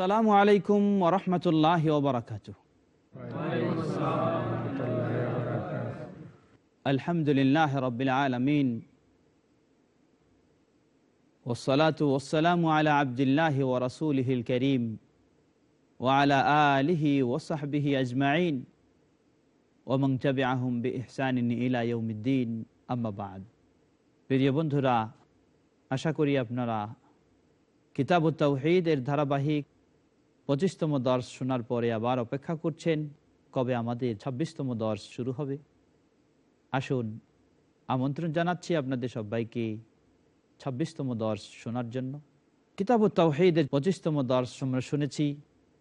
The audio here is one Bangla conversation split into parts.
আসসালামু আলাইকুম ওরহমতুল্লাহ ওবরাকাত আলহামদুলিল্লাহ রবিল আলমিন ওসলাত ওসালাম আলা আবদুল্লাহ ও রসুলহিল করিম ওয়ালা আলিহি ওসাহবিহি আজমাইন ওমং চবে আহম বি ইহসানিন ইলাইউমদ্দিন আম্মাবাদ প্রিয় বন্ধুরা আশা করি আপনারা কিতাব তাওহিদ এর ধারাবাহিক পঁচিশতম দর্শ শোনার পরে আবার অপেক্ষা করছেন, কবে আমাদের ছাব্বিশতম দর্শ শুরু হবে? আসুন, আমন্ত্রণ জানাচ্ছি আপনাদের সবাইকে ছাব্বিশতম দর্শ শোনার জন্য। কিতাব তৌহিদের পঁচিশতম দর্শ আমরা শুনেছি,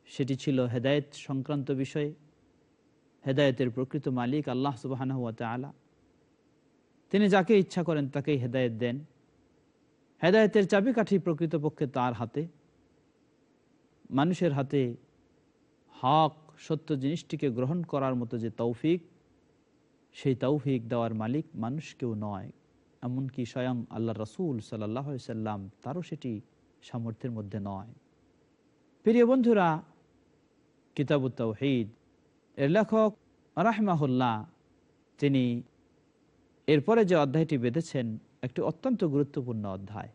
সেটি ছিল হেদায়েত সংক্রান্ত বিষয়ে। হেদায়েতের প্রকৃত মালিক আল্লাহ সুবাহ আলা তিনি যাকে ইচ্ছা করেন তাকেই হেদায়েত দেন। হেদায়তের চাবিকাঠি প্রকৃতপক্ষে তার হাতে। মানুষের হাতে হক, সত্য জিনিসটিকে গ্রহণ করার মতো যে তৌফিক, সেই তৌফিক দেওয়ার মালিক মানুষ কেউ নয়। এমনকি স্বয়ং আল্লাহ রসুল সাল্লাহ তারও সেটি সামর্থ্যের মধ্যে নয়। প্রিয় বন্ধুরা, কিতাব তৌহিদ, এর লেখক রাহমাহুল্লাহ, তিনি এরপরে যে অধ্যায়টি বেঁধেছেন, একটি অত্যন্ত গুরুত্বপূর্ণ অধ্যায়।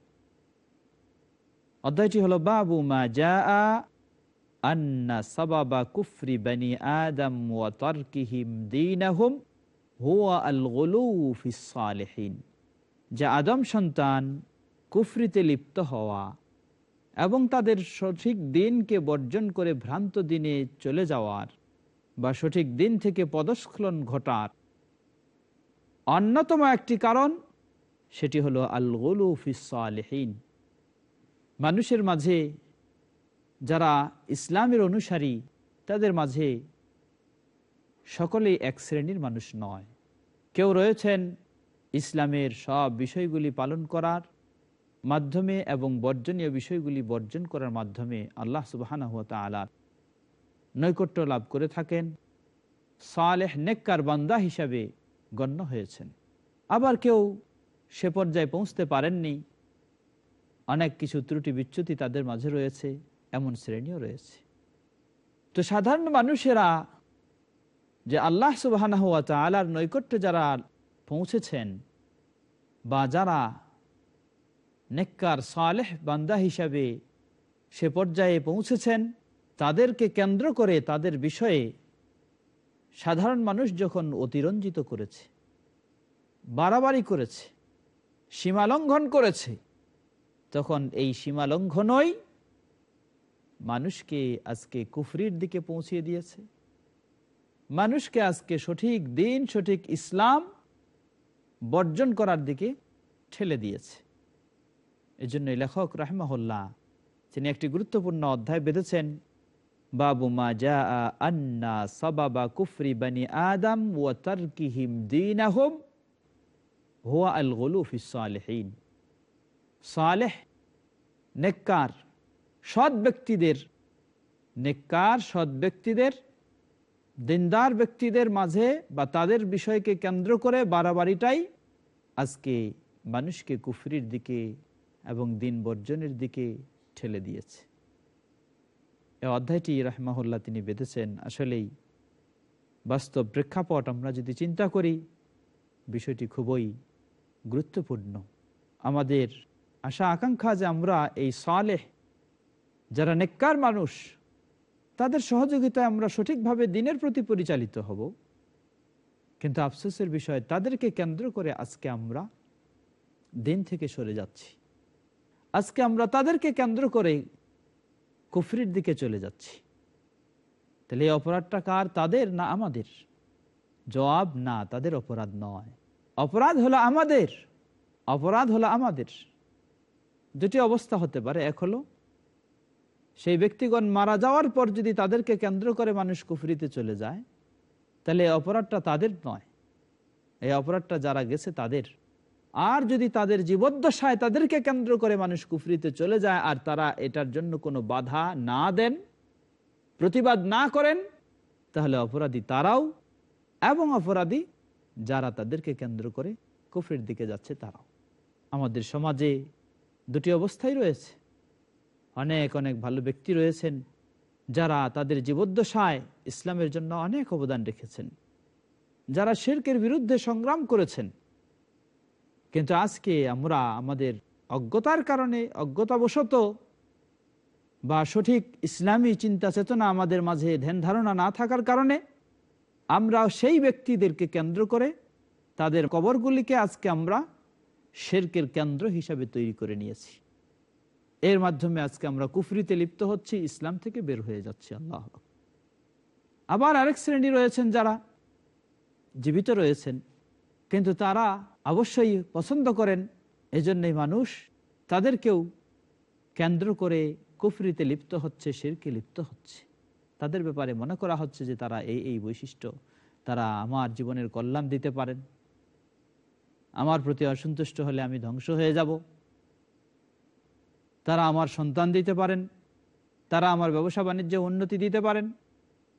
অধ্যায়টি হলো বাবু মা যা আন্না সাবাবা কুফরি বানি আদম ওয়া তারকিহিম দীনাহুম হুয়া আল গুলু ফিস সালিহিন। যা আদম সন্তান কুফরিতে লিপ্ত হওয়া এবং তাদের সঠিক দিনকে বর্জন করে ভ্রান্ত দিনে চলে যাওয়ার বা সঠিক দিন থেকে পদস্খলন ঘটার অন্যতম একটি কারণ সেটি হলো আল গুলু ফিসালহীন মানুষের মাঝে যারা ইসলামের অনুসারী, তাদের মাঝে সকলেই এক শ্রেণির মানুষ নয়। কেউ রয়েছেন ইসলামের সব বিষয়গুলি পালন করার মাধ্যমে এবং বর্জনীয় বিষয়গুলি বর্জন করার মাধ্যমে আল্লাহ সুবাহানা হুয়া নৈকট্য লাভ করে থাকেন, সালেহ নেককার বান্দা হিসাবে গণ্য হয়েছেন। আবার কেউ সে পর্যায়ে পৌঁছতে পারেননি অনেক কিছু ত্রুটি বিচ্যুতি তাদের মাঝে রয়েছে, এমন শ্রেণীও রয়েছে। তো সাধারণ মানুষেরা যে আল্লাহ সুবাহ আলার নৈকট্যে যারা পৌঁছেছেন বা যারা নেককার, সালেহ বান্দা হিসাবে সে পর্যায়ে পৌঁছেছেন, তাদেরকে কেন্দ্র করে তাদের বিষয়ে সাধারণ মানুষ যখন অতিরঞ্জিত করেছে, বাড়াবাড়ি করেছে সীমালঙ্ঘন করেছে তখন এই সীমালঙ্ঘনই মানুষকে আজকে কুফরির দিকে পৌঁছিয়ে দিয়েছে। মানুষকে আজকে সঠিক দিন, সঠিক ইসলাম বর্জন করার দিকে ঠেলে দিয়েছে। এই জন্য লেখক রাহমাহুল্লাহ তিনি একটি গুরুত্বপূর্ণ অধ্যায় বেঁধেছেন, বাবু মা যা আন্না সবাবা কুফরি বানি আদম ও তারকিহিম দিন আহম আল গলুফ সালেহীন। সালেহ, নেককার, সৎ ব্যক্তিদের, নেককার, সৎ ব্যক্তিদের, দিনদার ব্যক্তিদের মাঝে বা তাদের বিষয়কে কেন্দ্র করে বাড়াবাড়িটাই আজকে মানুষকে কুফরির দিকে এবং দিন বর্জনের দিকে ঠেলে দিয়েছে। এ অধ্যায়টি রাহমাহুল্লাহ তিনি বেঁধেছেন। আসলেই বাস্তব প্রেক্ষাপট আমরা যদি চিন্তা করি, বিষয়টি খুবই গুরুত্বপূর্ণ। আমাদের আশা আকাঙ্ক্ষা যে আমরা এই সালেহ যারা নেককার মানুষ, তাদের সহযোগিতায় আমরা সঠিকভাবে দিনের প্রতি পরিচালিত হব। কিন্তু আফসোসের বিষয়, তাদেরকে কেন্দ্র করে আজকে আমরা দিন থেকে সরে যাচ্ছি। আজকে আমরা তাদেরকে কেন্দ্র করে কুফরির দিকে চলে যাচ্ছি। তাহলে এই অপরাধটা কার? তাদের না আমাদের? জবাব, না, তাদের অপরাধ নয়। অপরাধ হলো আমাদের। অপরাধ হলো আমাদের। দুটি অবস্থা হতে পারে। এক হলো, সেই ব্যক্তিগণ মারা যাওয়ার পর যদি তাদেরকে কেন্দ্র করে মানুষ কুফরিতে চলে যায়, তাহলে অপরাধটা তাদের নয়। এই অপরাধটা যারা গেছে তাদের। আর যদি তাদের জীবদ্দশায় তাদেরকে কেন্দ্র করে মানুষ কুফরিতে চলে যায় আর তারা এটার জন্য কোনো বাধা না দেন, প্রতিবাদ না করেন, তাহলে অপরাধী তারাও এবং অপরাধী যারা তাদেরকে কেন্দ্র করে কুফরির দিকে যাচ্ছে তারাও। আমাদের সমাজে দুটি অবস্থাই রয়েছে। অনেক অনেক ভালো ব্যক্তি রয়েছেন যারা তাদের জীবদ্দশায় ইসলামের জন্য অনেক অবদান রেখেছেন। যারা শিরকের বিরুদ্ধে সংগ্রাম করেছেন। কিন্তু আজকে আমরা আমাদের অজ্ঞতার কারণে অজ্ঞতাবশত বা সঠিক ইসলামী চিন্তা চেতনা আমাদের মাঝে ধ্যান ধারণা না থাকার কারণে আমরা সেই ব্যক্তিদেরকে কেন্দ্র করে তাদের কবরগুলিকে আজকে আমরা শেরকের কেন্দ্র হিসাবে তৈরি করে নিয়েছি। এর মাধ্যমে আজকে আমরা কুফরিতে লিপ্ত হচ্ছি, ইসলাম থেকে বের হয়ে যাচ্ছি, আল্লাহ আবার আরেক শ্রেণি রয়েছেন যারা, জীবিত রয়েছেন, কিন্তু তারা অবশ্যই পছন্দ করেন, এজন্যই মানুষ তাদেরকেও কেন্দ্র করে কুফরিতে লিপ্ত হচ্ছে, শিরকে লিপ্ত হচ্ছে। তাদের ব্যাপারে মনে করা হচ্ছে যে তারা এই এই বৈশিষ্ট্য, তারা আমার জীবনের কল্যাণ দিতে পারেন। আমার প্রতি অসন্তুষ্ট হলে আমি ধ্বংস হয়ে যাব। তারা আমার সন্তান দিতে পারেন, তারা আমার ব্যবসা বাণিজ্যে উন্নতি দিতে পারেন,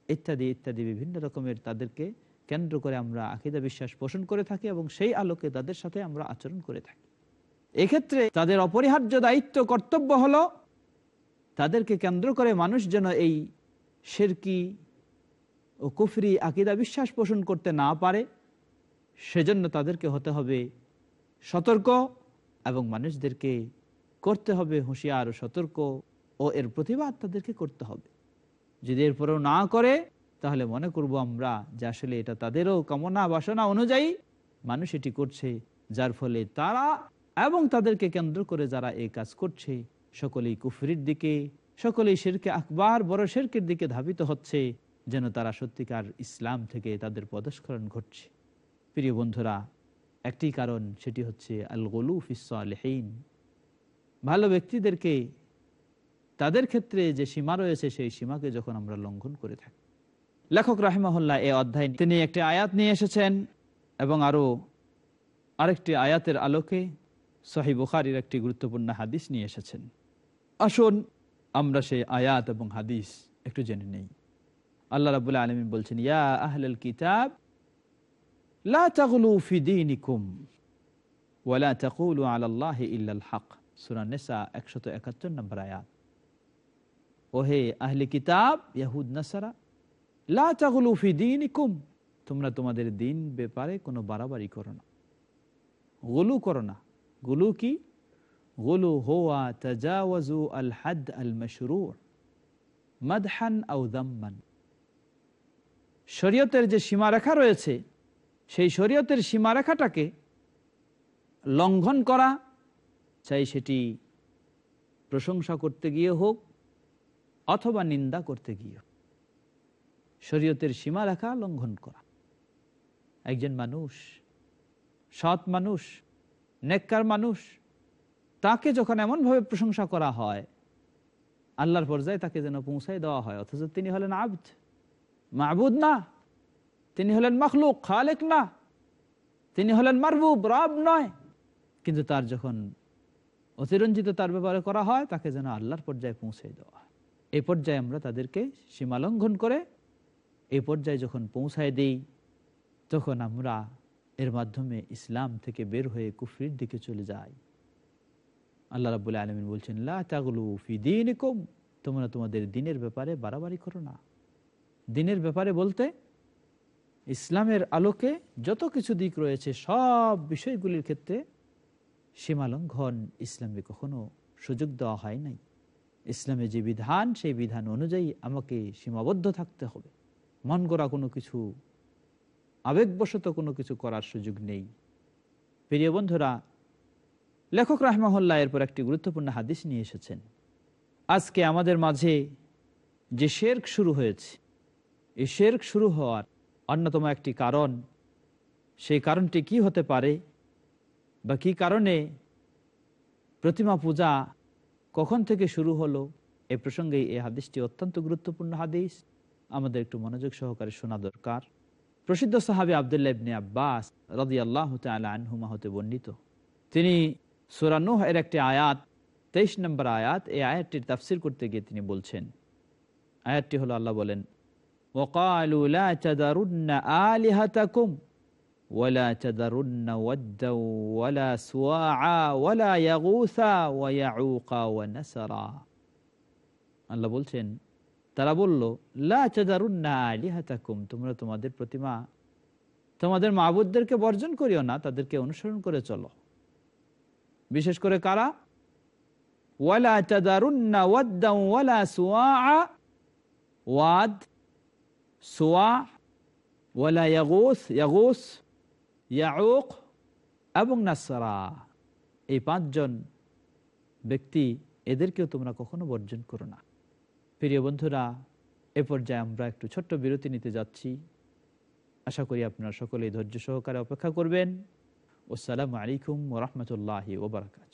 ইত্যাদি ইত্যাদি, বিভিন্ন রকমের তাদেরকে কেন্দ্র করে আমরা আকিদা বিশ্বাস পোষণ করে থাকি এবং সেই আলোকে তাদের সাথে আমরা আচরণ করে থাকি। এক্ষেত্রে তাদের অপরিহার্য দায়িত্ব, কর্তব্য হলো তাদেরকে কেন্দ্র করে মানুষ যেন এই শেরকি ও কুফরি আকিদা বিশ্বাস পোষণ করতে না পারে। সেজন্য তাদেরকে হতে হবে সতর্ক এবং মানুষদেরকে করতে হবে হুঁশিয়ার সতর্ক ও এর প্রতিবাদ তাদেরকে করতে হবে। যদি এরপরেও না করে, তাহলে মনে করব আমরা যে আসলে এটা তাদেরও কামনা বাসনা অনুযায়ী মানুষ এটি করছে, যার ফলে তারা এবং তাদেরকে কেন্দ্র করে যারা এই কাজ করছে, সকলেই কুফরির দিকে, সকলেই শেরকে আকবার, বড় শেরকের দিকে ধাবিত হচ্ছে, যেন তারা সত্যিকার ইসলাম থেকে তাদের পদস্খলন ঘটছে। প্রিয় বন্ধুরা, একটি কারণ সেটি হচ্ছে আল গলু ফিসালহীন ভালো ব্যক্তিদেরকে, তাদের ক্ষেত্রে যে সীমা রয়েছে, সেই সীমাকে যখন আমরা লঙ্ঘন করে থাকি। লেখক রাহিমহল্লা এ অধ্যায় তিনি একটি আয়াত নিয়ে এসেছেন এবং আরও আরেকটি আয়াতের আলোকে সহি বুখারির একটি গুরুত্বপূর্ণ হাদিস নিয়ে এসেছেন। আসুন আমরা সেই আয়াত এবং হাদিস একটু জেনে নেই। আল্লাহ রাবুল্লাহ আলমিন বলছেন, ইয়া আহলাল কিতাব লা তাগলু ফি দীনিকুম ওয়ালা তাকুলু আলাল্লাহি ইল্লাল হক সূরা নিসা 171 নম্বর আয়াত। ওহে আহলে কিতাব, ইয়াহুদ, নাসারা, লা তাগলু ফি দীনিকুম, তোমরা তোমাদের দিন ব্যাপারে কোনো বাড়াবাড়ি করো না। গুলু করো না। গুলু কি? গুলু হোয়া তাজাওয়াজু আল হাদ আল মশরু মাদহান আউ দাম্মান। শরীয়তের যে সীমারেখা রয়েছে সেই শরীয়তের সীমারেখাটাকে লঙ্ঘন করা, চাই সেটি প্রশংসা করতে গিয়ে হোক অথবা নিন্দা করতে গিয়ে শরীয়তের সীমারেখা লঙ্ঘন করা। একজন মানুষ, সৎ মানুষ, নেককার মানুষ, তাকে যখন এমনভাবে প্রশংসা করা হয়, আল্লাহর পর্যায়ে তাকে যেন পৌঁছায় দেওয়া হয়, অথচ তিনি হলেন আবদ মাহবুদ না। তিনি হলেন মখলুক, খালেক না। তিনি হলেন মারবুব, রব নয়। কিন্তু তার যখন অতিরঞ্জিত তার ব্যাপারে করা হয়, তাকে যেন আল্লাহর পর্যায়ে পৌঁছে দেওয়া হয়। এই পর্যায়ে আমরা তাদেরকে সীমালঙ্ঘন করে এই পর্যায়ে যখন পৌঁছায় দিই, তখন আমরা এর মাধ্যমে ইসলাম থেকে বের হয়ে কুফরির দিকে চলে যাই। আল্লাহ রাবুল্লাহ আলমিন বলছেন তোমরা তোমাদের দিনের ব্যাপারে বাড়াবাড়ি করো না। দিনের ব্যাপারে বলতে ইসলামের আলোকে যত কিছু দিক রয়েছে, সব বিষয়গুলির ক্ষেত্রে সীমালঙ্ঘন ইসলামে কখনো সুযোগ দেওয়া হয় নাই। ইসলামে যে বিধান, সেই বিধান অনুযায়ী আমাকে সীমাবদ্ধ থাকতে হবে। মন করা কোনো কিছু, আবেগবশত কোনো কিছু করার সুযোগ নেই। প্রিয় বন্ধুরা, লেখক রাহমাহুল্লাহ এরপর একটি গুরুত্বপূর্ণ হাদিস নিয়ে এসেছেন। আজকে আমাদের মাঝে যে শেরক শুরু হয়েছে, এই শেরক শুরু হওয়ার অন্যতম একটি কারণ। সেই কারণটি কি হতে পারে বা কি কারণে প্রতিমা পূজা কখন থেকে শুরু হলো এ প্রসঙ্গে এই হাদিসটি অত্যন্ত গুরুত্বপূর্ণ হাদিস। আমাদের একটু মনোযোগ সহকারে শোনা দরকার। প্রসিদ্ধ সাহাবি আবদুল্লাহ ইবনে আব্বাস রদি আল্লাহ আনহুমা হতে বর্ণিত। তিনি সুরানুহ এর একটি আয়াত, তেইশ নম্বর আয়াত, এই আয়াতটির তাফসির করতে গিয়ে তিনি বলছেন। আয়াতটি হলো আল্লাহ বলেন وقالوا لا تذرن آلهتكم ولا تذرن ودا ولا سواعا ولا يغوث ويعوق ونسرا আল্লাহ বলছেন তারা বলল লা চাদারুন্না আলিহাতাকুম তোমরা তোমাদের প্রতিমা তোমাদের মাহবুদদেরকে বর্জন করিও না তাদেরকে অনুসরণ করে চলো বিশেষ করে কারা ওয়ালা চাদারুন্না ওয়াদ্দা ওয়ালা সুয়া ওয়াদ সোয়া ওয়ালা ইয়াগুস ইয়াগুস ইয়াউক এবং নাসারা এই পাঁচজন ব্যক্তি এদেরকেও তোমরা কখনো বর্জন করো না। প্রিয় বন্ধুরা, এ পর্যায়ে আমরা একটু ছোট্ট বিরতি নিতে যাচ্ছি। আশা করি আপনারা সকলেই ধৈর্য সহকারে অপেক্ষা করবেন। আসসালামু আলাইকুম ওরহমতুল্লাহ ওবরাকাত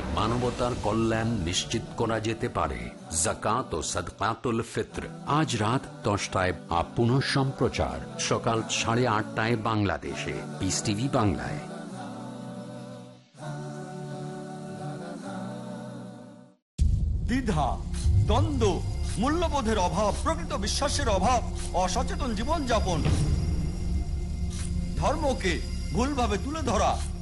মানবতার কল্যাণ নিশ্চিত করা যেতে পারে। জাকাত ও সদকাতুল ফিত্র। আজ রাত দশটায় আপ পুনঃ সম্প্রচার। সকাল সাড়ে আটটায় বাংলাদেশে। পিস টিভি বাংলায়। দ্বিধা, দ্বন্দ্ব, মূল্যবোধের অভাব, প্রকৃত বিশ্বাসের অভাব, অসচেতন জীবনযাপন। ধর্মকে ভুলভাবে তুলে ধরা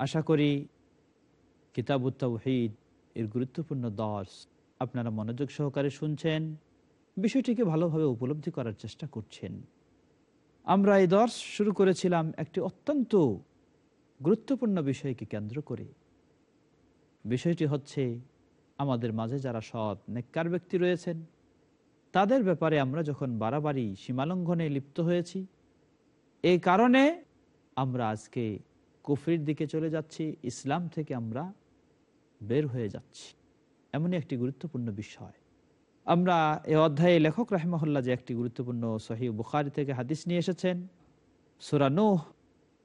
আশা করি কিতাবুত তৌহিদ এর গুরুত্বপূর্ণ দশ আপনারা মনোযোগ সহকারে শুনছেন, বিষয়টিকে ভালোভাবে উপলব্ধি করার চেষ্টা করছেন। আমরা এই দর্শ শুরু করেছিলাম একটি অত্যন্ত গুরুত্বপূর্ণ বিষয়কে কেন্দ্র করে। বিষয়টি হচ্ছে, আমাদের মাঝে যারা সৎ, নেককার ব্যক্তি রয়েছেন, তাদের ব্যাপারে আমরা যখন বাড়াবাড়ি সীমালঙ্ঘনে লিপ্ত হয়েছি এই কারণে আমরা আজকে কুফরির দিকে চলে যাচ্ছি, ইসলাম থেকে আমরা বের হয়ে যাচ্ছি। এমনই একটি গুরুত্বপূর্ণ বিষয়। আমরা এ অধ্যায়ে লেখক রাহমাহুল্লাহ যে একটি গুরুত্বপূর্ণ সহি বুখারি থেকে হাদিস নিয়ে এসেছেন সুরানুহ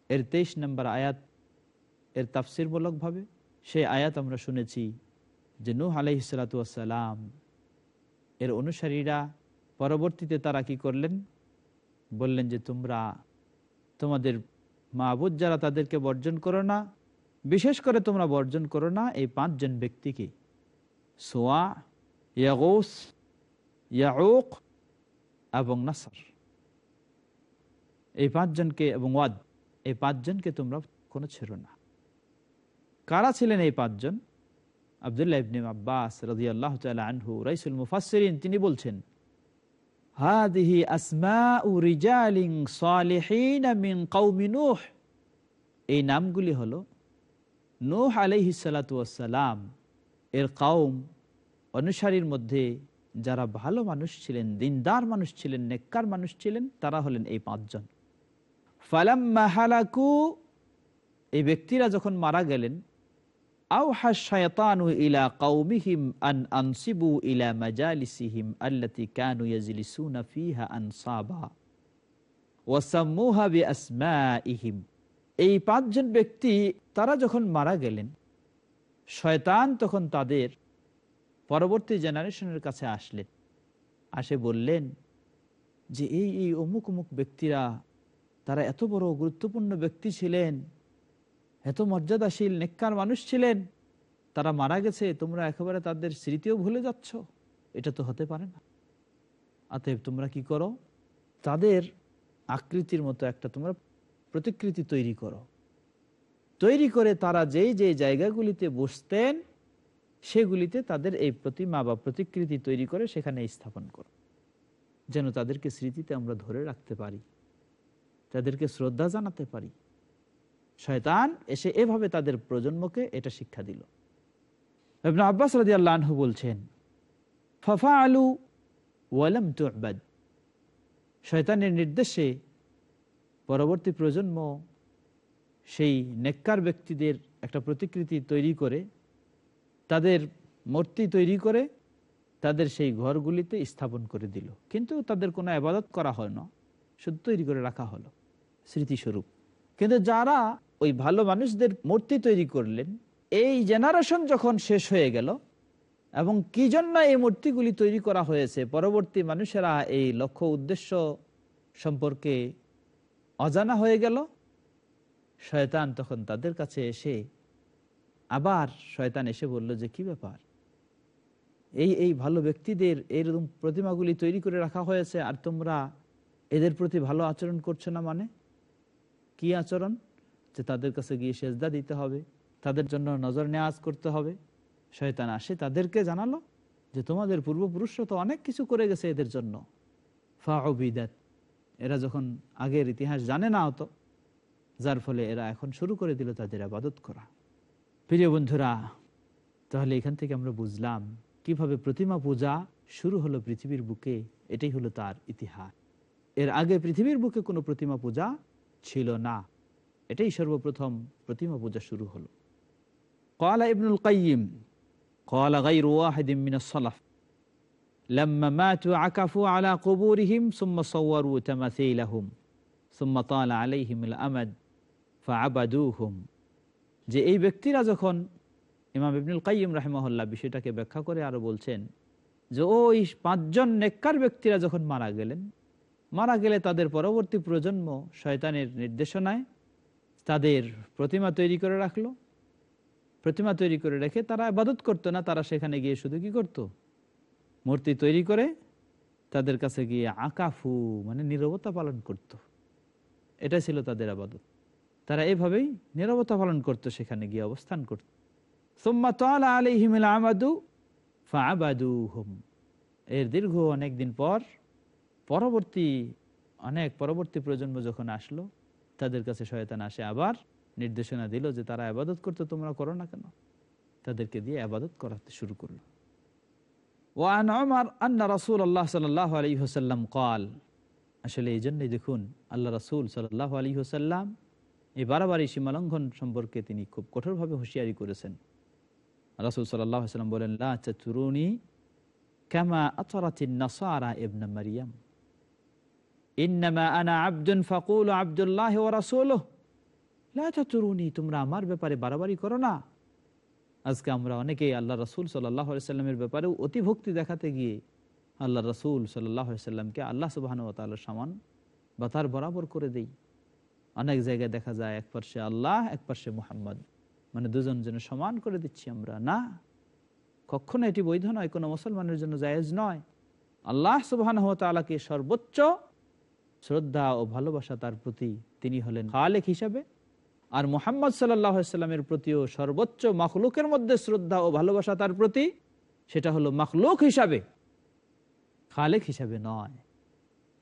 এর তেইশ নম্বর আয়াত এর তাফসিরমূলকভাবে সেই আয়াত আমরা শুনেছি যে নূহ আলাইসালাতাম এর অনুসারীরা পরবর্তীতে তারা কি করলেন? বললেন যে, তোমরা তোমাদের মাহবুদ যারা তাদেরকে বর্জন করো না, বিশেষ করে তোমরা বর্জন করো না এই পাঁচজন ব্যক্তিকে। সোয়া, ইয়াগোস, ইয়াউক এবং নাসার। এই পাঁচজনকে এবং ওয়াদ, এই পাঁচজনকে তোমরা কোনো ছেড়ো না। কারা ছিলেন এই পাঁচজন? আবদুল্লাহ ইবনিম আব্বাস রাজি আল্লাহ আনহু, রাইসুল মুফাসরিন তিনি বলছেন হাদিহি আসমাউ রিজালিন সালিহিন মিন কওমি নূহ। এই নামগুলি হলো নূহ আলাইহিস সালাতু ওয়াসসালাম এর কাউম অনুসারীর মধ্যে যারা ভালো মানুষ ছিলেন, দিনদার মানুষ ছিলেন, নেককার মানুষ ছিলেন, তারা হলেন এই পাঁচজন। ফালাম্মা হালাকু, এই ব্যক্তিরা যখন মারা গেলেন ইলা কওমিহিম আন ইলা কানু এই পাঁচজন ব্যক্তি, তারা যখন মারা গেলেন, শয়তান তখন তাদের পরবর্তী জেনারেশনের কাছে আসলেন। আসে বললেন যে, এই এই অমুক অমুক ব্যক্তিরা, তারা এত বড় গুরুত্বপূর্ণ ব্যক্তি ছিলেন এত মর্যাদাশীল, নেককার মানুষ ছিলেন। তারা মারা গেছে, তোমরা একেবারে তাদের স্মৃতিও ভুলে যাচ্ছ। এটা তো হতে পারে না। অতএব তোমরা কি করো? তাদের আকৃতির মতো একটা তোমরা প্রতিকৃতি তৈরি করো। তৈরি করে তারা যেই যেই জায়গাগুলিতে বসতেন, সেগুলিতে তাদের এই প্রতিমা বা প্রতিকৃতি তৈরি করে সেখানে স্থাপন করো। যেন তাদেরকে স্মৃতিতে আমরা ধরে রাখতে পারি, তাদেরকে শ্রদ্ধা জানাতে পারি। শয়তান এসে এভাবে তাদের প্রজন্মকে এটা শিক্ষা দিল। ইবনে আব্বাস রাজি আল্লাহ বলছেন ফফা আলু ওয়ালাম তুবাদ। শয়তানের নির্দেশে পরবর্তী প্রজন্ম সেই নেককার ব্যক্তিদের একটা প্রতিকৃতি তৈরি করে, তাদের মূর্তি তৈরি করে, তাদের সেই ঘরগুলিতে স্থাপন করে দিল। কিন্তু তাদের কোনো আবাদত করা হয় না শুধু তৈরি করে রাখা হলো, স্মৃতিস্বরূপ। কিন্তু যারা ওই ভালো মানুষদের মূর্তি তৈরি করলেন। এই জেনারেশন যখন শেষ হয়ে গেল, এবং কি জন্য এই মূর্তিগুলি তৈরি করা হয়েছে, পরবর্তী মানুষেরা এই লক্ষ্য উদ্দেশ্য সম্পর্কে অজানা হয়ে গেল। শয়তান তখন তাদের কাছে এসে আবার শয়তান এসে বলল যে, কি ব্যাপার? এই এই ভালো ব্যক্তিদের এইরকম প্রতিমাগুলি তৈরি করে রাখা হয়েছে, আর তোমরা এদের প্রতি ভালো আচরণ করছ না মানে? কি আচরণ? যে তাদের কাছে গিয়ে সেজদা দিতে হবে, তাদের জন্য নজর নেওয়াজ করতে হবে। শয়তান আসে, তাদেরকে জানালো যে তোমাদের পূর্বপুরুষরা তো অনেক কিছু করে গেছে এদের জন্য। ফাবিদাত এরা যখন আগের ইতিহাস জানে না হতো যার ফলে এরা এখন শুরু করে দিল তাদের আবাদত করা। প্রিয় বন্ধুরা, তাহলে এখান থেকে আমরা বুঝলাম কীভাবে প্রতিমা পূজা শুরু হলো পৃথিবীর বুকে, এটাই হলো তার ইতিহাস। এর আগে পৃথিবীর বুকে কোনো প্রতিমা পূজা ছিল না। এটাই সর্বপ্রথম প্রতিমা পূজা শুরু হলো قال ابن القيم قال غير واحد من السلف لما ماتوا عكفوا على قبورهم ثم صوروا تماثيلهم ثم طال عليهم الأمد فعبدوهم যে এই ব্যক্তিরা যখন ইমাম ইবনুল কাইম রাহেমহল্লা বিষয়টাকে ব্যাখ্যা করে আরো বলছেন যে ওই পাঁচজন নেককার ব্যক্তিরা যখন মারা গেলেন মারা গেলে তাদের পরবর্তী প্রজন্ম শয়তানের নির্দেশনায় তাদের প্রতিমা তৈরি করে রাখল। প্রতিমা তৈরি করে রেখে তারা আবাদত করতো না, তারা সেখানে গিয়ে শুধু কি করত? মূর্তি তৈরি করে তাদের কাছে গিয়ে আকাফু মানে নিরবতা পালন করত। এটা ছিল তাদের আবাদত তারা এভাবেই নিরবতা পালন করত, সেখানে গিয়ে অবস্থান করত। সোম্মা তাল আলিহিমিল আমাদু ফাবাদু হোম এর দীর্ঘ অনেক দিন পর পরবর্তী, অনেক পরবর্তী প্রজন্ম যখন আসলো তাদের কাছে শয়তান আসে আবার নির্দেশনা দিল যে তারা আবাদত করতে তোমরা করো না কেন? তাদেরকে দিয়ে আবাদত করাতে শুরু করল। আল্লাহ সাল্লাহ কল আসলে এই জন্যই দেখুন আল্লাহ এই সীমালঙ্ঘন সম্পর্কে তিনি খুব কঠোরভাবে হুঁশিয়ারি করেছেন। ইবনা মারিয়াম। ইন্নামা আনা আব্দুন ফাকুল আব্দুল্লাহ ওয়া রাসূলুহু তরুণী তোমরা আমার ব্যাপারে বাড়াবাড়ি করো না। আজকে আমরা অনেকেই আল্লাহ রসুল সাল্লামের ব্যাপারে অতি ভক্তি দেখাতে গিয়ে আল্লাহ রসুল সাল্লামকে আল্লাহ সুবাহন তাল্লাহ সমান বা তার বরাবর করে দেই। অনেক জায়গায় দেখা যায় এক পার্শ্বে আল্লাহ, এক পার্শ্বে মুহাম্মদ। মানে দুজন যেন সমান করে দিচ্ছি আমরা। না, কখনো এটি বৈধ নয়, কোনো মুসলমানের জন্য জায়েজ নয়। আল্লাহ সুবাহ তালাকে সর্বোচ্চ শ্রদ্ধা ও ভালোবাসা তার প্রতি তিনি হলেন খালেক হিসাবে। আর মোহাম্মদ সাল্লামের প্রতিও সর্বোচ্চ মখলুকের মধ্যে শ্রদ্ধা ও ভালোবাসা তার প্রতি, সেটা হলো মখলুক হিসাবে। খালেক হিসাবে নয়।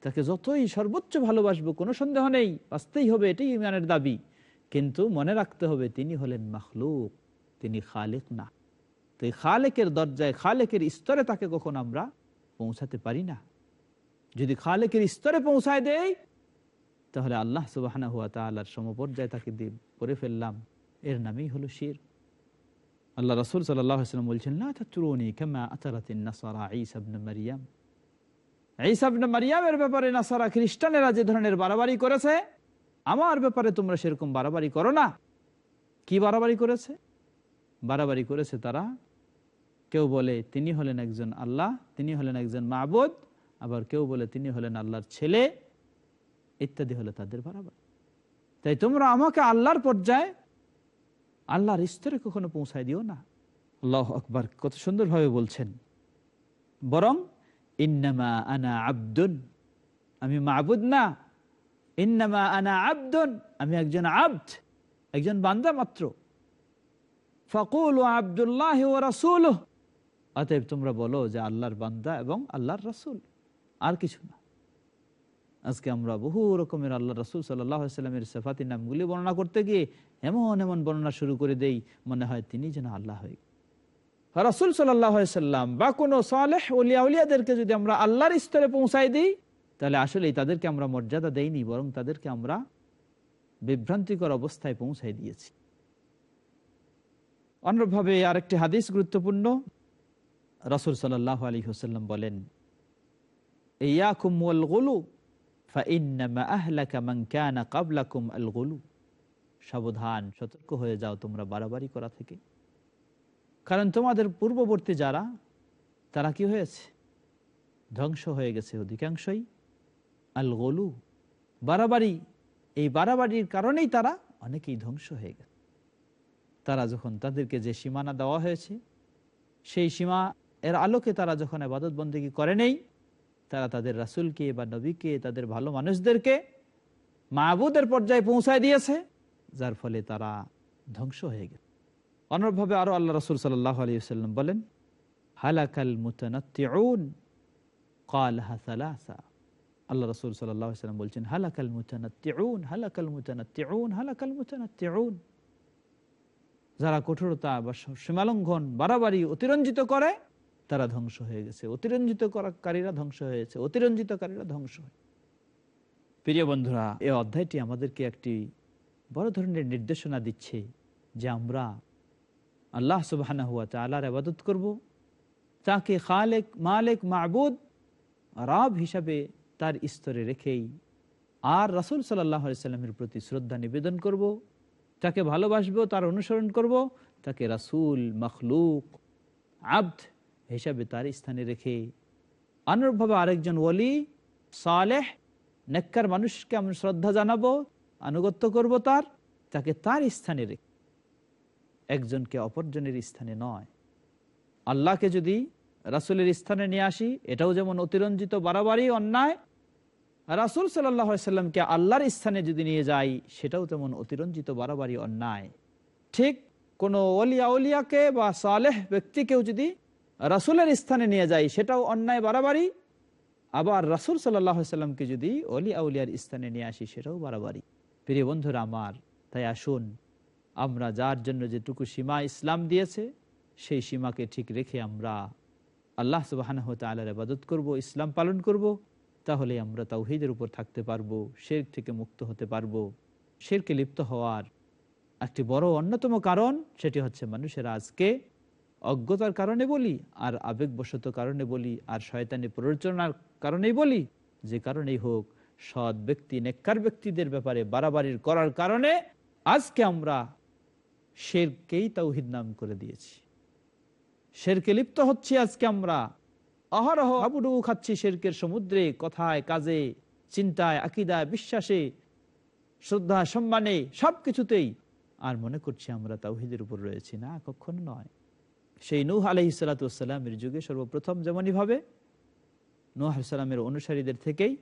তাকে যতই সর্বোচ্চ ভালোবাসবো, কোনো সন্দেহ নেই, বাঁচতেই হবে, এটাই ইমানের দাবি। কিন্তু মনে রাখতে হবে, তিনি হলেন মখলুক, তিনি খালেক না। তো এই খালেকের দরজায়, খালেকের স্তরে তাকে কখন আমরা পৌঁছাতে পারি না। যদি খালেকের স্তরে পৌঁছায় দেয় তাহলে আল্লাহ সুবাহানা হুয়া তালার সমপর্যায়ে তাকে দিয়ে করে ফেললাম। এর নামেই হলো শির। আল্লাহ রসুল সাল্লাম বলছেন না চুরনি কেমা আতারাতিন নাসারা ইসাবনে মারিয়াম। মারিয়ামের ব্যাপারে নাসারা খ্রিস্টানেরা যে ধরনের বাড়াবাড়ি করেছে, আমার ব্যাপারে তোমরা সেরকম বাড়াবাড়ি করো না। কি বাড়াবাড়ি করেছে? বাড়াবাড়ি করেছে তারা, কেউ বলে, তিনি হলেন একজন আল্লাহ, তিনি হলেন একজন মাহবুদ আবার কেউ বলে তিনি হলেন আল্লাহর ছেলে, ইত্যাদি হলো তাদের বাড়াবাড়ি তাই তোমরা আমাকে আল্লাহর পর্যায়ে আল্লাহর স্তরে কখনো পৌঁছায় দিও না। আল্লাহ আকবর, কত সুন্দরভাবে বলছেন। বরং, ইন্নামা আনা আব্দুন, আমি মাহবুদ না। ইন্নামা আনা আব্দুন, আমি একজন আব্দ, একজন বান্দা মাত্র। ফকুল ও আবদুল্লাহ ও রাসুল অতএব তোমরা বলো যে আল্লাহর বান্দা এবং আল্লাহর রাসুল। আর কিছু না। আজকে আমরা বহু রকমের আল্লাহ রসুল সাল্লামের সেফাতি নামগুলি বর্ণনা করতে গিয়ে এমন এমন বর্ণনা শুরু করে দেই, মনে হয় তিনি যেন আল্লাহ হয়ে রসুল সাল্লাম বা কোনো সালেহ উলিয়া উলিয়াদেরকে যদি আমরা আল্লাহর স্তরে পৌঁছাই দিই, তাহলে আসলেই তাদেরকে আমরা মর্যাদা দেইনি, বরং তাদেরকে আমরা বিভ্রান্তিকর অবস্থায় পৌঁছাই দিয়েছি। অনুরূপভাবে আরেকটি হাদিস গুরুত্বপূর্ণ। রসুল সাল্লাহ আলী হোসাল্লাম বলেন ইয়াকুম ওয়াল গুলু সাবধান, সতর্ক হয়ে যাও তোমরা বাড়াবাড়ি করা থেকে। কারণ তোমাদের পূর্ববর্তী যারা, তারা কি হয়েছে? ধ্বংস হয়ে গেছে অধিকাংশই। আল গলু বাড়াবাড়ি, এই বাড়াবাড়ির কারণেই তারা অনেকেই ধ্বংস হয়ে গেছে। তারা যখন তাদেরকে যে সীমানা দেওয়া হয়েছে, সেই সীমা, এর আলোকে তারা যখন আবাদত বন্দী করে নেই তারা তাদের রাসুলকে বা নবীকে, তাদের ভালো মানুষদেরকে মাহবুদের পর্যায়ে পৌঁছায় দিয়েছে, যার ফলে তারা ধ্বংস হয়ে গেছে অনুরূপভাবে আরও আল্লাহ রসুল সাল্লাহ আলী সাল্লাম বলেন, হালাকাল আল্লাহ রসুল সাল্লাম বলছেন, হালাকাল মুতানাত্তিউন? হালাকাল মুতানাত্তিউন? হালাকাল মুতানাত্তিউন? যারা কঠোরতা বা সীমালঙ্ঘন, বাড়াবাড়ি অতিরঞ্জিত করে তারা ধ্বংস হয়ে গেছে। অতিরঞ্জিত কারীরা ধ্বংস হয়েছে। অতিরঞ্জিতকারীরা ধ্বংস হয়। প্রিয় বন্ধুরা, এই অধ্যায়টি আমাদেরকে একটি বড় ধরনের নির্দেশনা দিচ্ছে যে আমরা আল্লাহ সুবাহ আল্লাহর আবাদত করব। তাকে খালেক, মালেক মাহবুদ রাব হিসাবে তার স্তরে রেখেই আর রাসুল সাল্লাহ সাল্লামের প্রতি শ্রদ্ধা নিবেদন করব। তাকে ভালোবাসবো, তার অনুসরণ করব। তাকে রাসুল, মখলুক, আব্দ হিসাবে তার স্থানে রেখে অনুরূপভাবে আরেকজন ওলি, সালেহ, নেককার মানুষকে আমি শ্রদ্ধা জানাব, আনুগত্য করব তার, তাকে তার স্থানে রেখে। একজনকে অপরজনের স্থানে নয়। আল্লাহকে যদি রাসুলের স্থানে নিয়ে আসি, এটাও যেমন অতিরঞ্জিত, বাড়াবাড়ি, অন্যায়, রাসুল সাল্লামকে আল্লাহর স্থানে যদি নিয়ে যাই, সেটাও তেমন অতিরঞ্জিত, বাড়াবাড়ি, অন্যায়। ঠিক কোনো অলিয়া অলিয়াকে বা সালেহ ব্যক্তিকেও যদি রাসুলের স্থানে নিয়ে যাই, সেটাও অন্যায় বাড়াবাড়ি। আবার রাসুল সাল্লামকে যদি অলি আউলিয়ার স্থানে নিয়ে আসি, সেটাও বাড়াবাড়ি। প্রিয় বন্ধুরা আমার, তাই আসুন, আমরা যার জন্য যেটুকু সীমা ইসলাম দিয়েছে, সেই সীমাকে ঠিক রেখে আমরা আল্লাহ সুবাহ তালার আবাদত করব, ইসলাম পালন করব, তাহলে আমরা তাওহিদের উপর থাকতে পারব শের থেকে মুক্ত হতে পারব। শেরকে লিপ্ত হওয়ার একটি বড় অন্যতম কারণ, সেটি হচ্ছে মানুষের আজকে অজ্ঞতার কারণে বলি, আর আবেগবশত কারণে বলি, আর শয়তানি প্ররোচনার কারণেই বলি, যে কারণেই হোক সৎ ব্যক্তি, নেককার ব্যক্তিদের ব্যাপারে বাড়াবাড়ির করার কারণে আজকে আমরা শেরকেই তাওহিদ নাম করে দিয়েছি। শেরকে লিপ্ত হচ্ছি আজকে আমরা। অহরহ হাবুডুবু খাচ্ছি শেরকের সমুদ্রে, কথায়, কাজে, চিন্তায়, আকিদায়, বিশ্বাসে, শ্রদ্ধা, সম্মানে সব কিছুতেই আর মনে করছি আমরা তাওহিদের উপর রয়েছি না, কখনো নয়। সেই নূহ আলহি সালাতামের যুগে সর্বপ্রথম যেমনই ভাবে নোহাসালামের অনুসারীদের থেকেই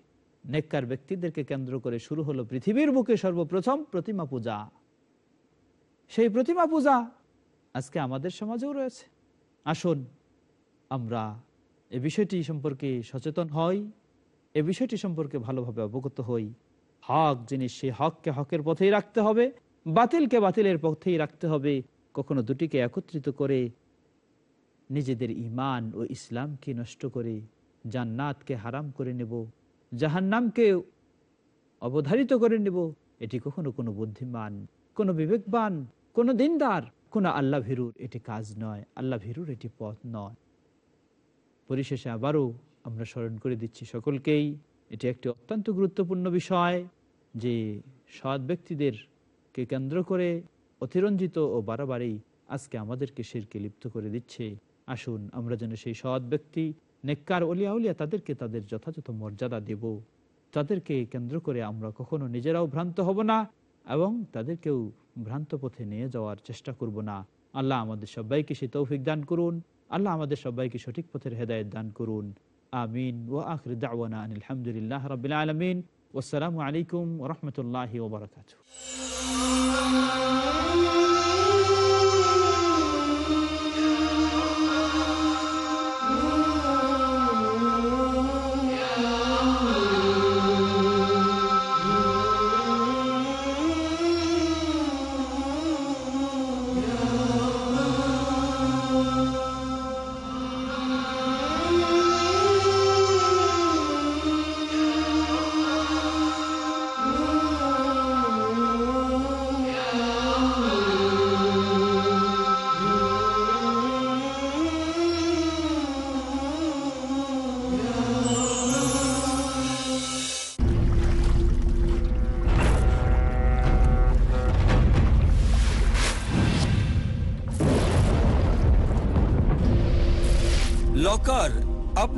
নেককার ব্যক্তিদেরকে কেন্দ্র করে শুরু হলো পৃথিবীর বুকে সর্বপ্রথম প্রতিমা পূজা। সেই প্রতিমা পূজা আজকে আমাদের সমাজেও রয়েছে। আসুন আমরা এ বিষয়টি সম্পর্কে সচেতন হই, এ বিষয়টি সম্পর্কে ভালোভাবে অবগত হই। হক জিনিস সেই হককে হকের পথেই রাখতে হবে, বাতিলকে বাতিলের পথেই রাখতে হবে, কখনো দুটিকে একত্রিত করে নিজেদের ইমান ও ইসলামকে নষ্ট করে জান্নাতকে হারাম করে নেব, জাহান্নামকে অবধারিত করে নেব, এটি কখনো কোনো বুদ্ধিমান, কোনো বিবেকবান, কোনো দিনদার, কোনো আল্লাহ ভীরুর এটি কাজ নয়। আল্লাহ ভীরুর এটি পথ নয়। পরিশেষে আবারও আমরা স্মরণ করে দিচ্ছি সকলকেই, এটি একটি অত্যন্ত গুরুত্বপূর্ণ বিষয় যে সৎ ব্যক্তিদেরকে কেন্দ্র করে অতিরঞ্জিত ও বাড়াবাড়ি আজকে আমাদেরকে শিরকে লিপ্ত করে দিচ্ছে। আসুন, আমরা যেন সেই সৎ ব্যক্তি, নেককার অলিয়া উলিয়া তাদেরকে তাদের যথাযথ মর্যাদা দেব। তাদেরকে কেন্দ্র করে আমরা কখনো নিজেরাও ভ্রান্ত হব না এবং তাদেরকেও ভ্রান্ত পথে নিয়ে যাওয়ার চেষ্টা করব না। আল্লাহ আমাদের সবাইকে সে তৌফিক দান করুন। আল্লাহ আমাদের সবাইকে সঠিক পথের হেদায়ত দান করুন। আমিন। ও আখর দাওয়ানা আলহামদুলিল্লাহ রবিল আলমিন। আলাইকুম রহমতুল্লাহ ওবরাকাত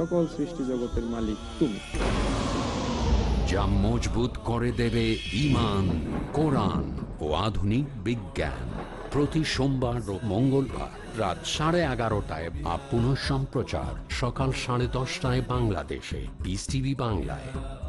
সকল সৃষ্টি জগতের মালিক তুমি। যা মজবুত করে দেবে ইমান কোরআন ও আধুনিক বিজ্ঞান। প্রতি সোমবার ও মঙ্গলবার রাত সাড়ে এগারোটায় বা পুনঃ সম্প্রচার সকাল সাড়ে দশটায় বাংলাদেশে। বিস টিভি বাংলায়।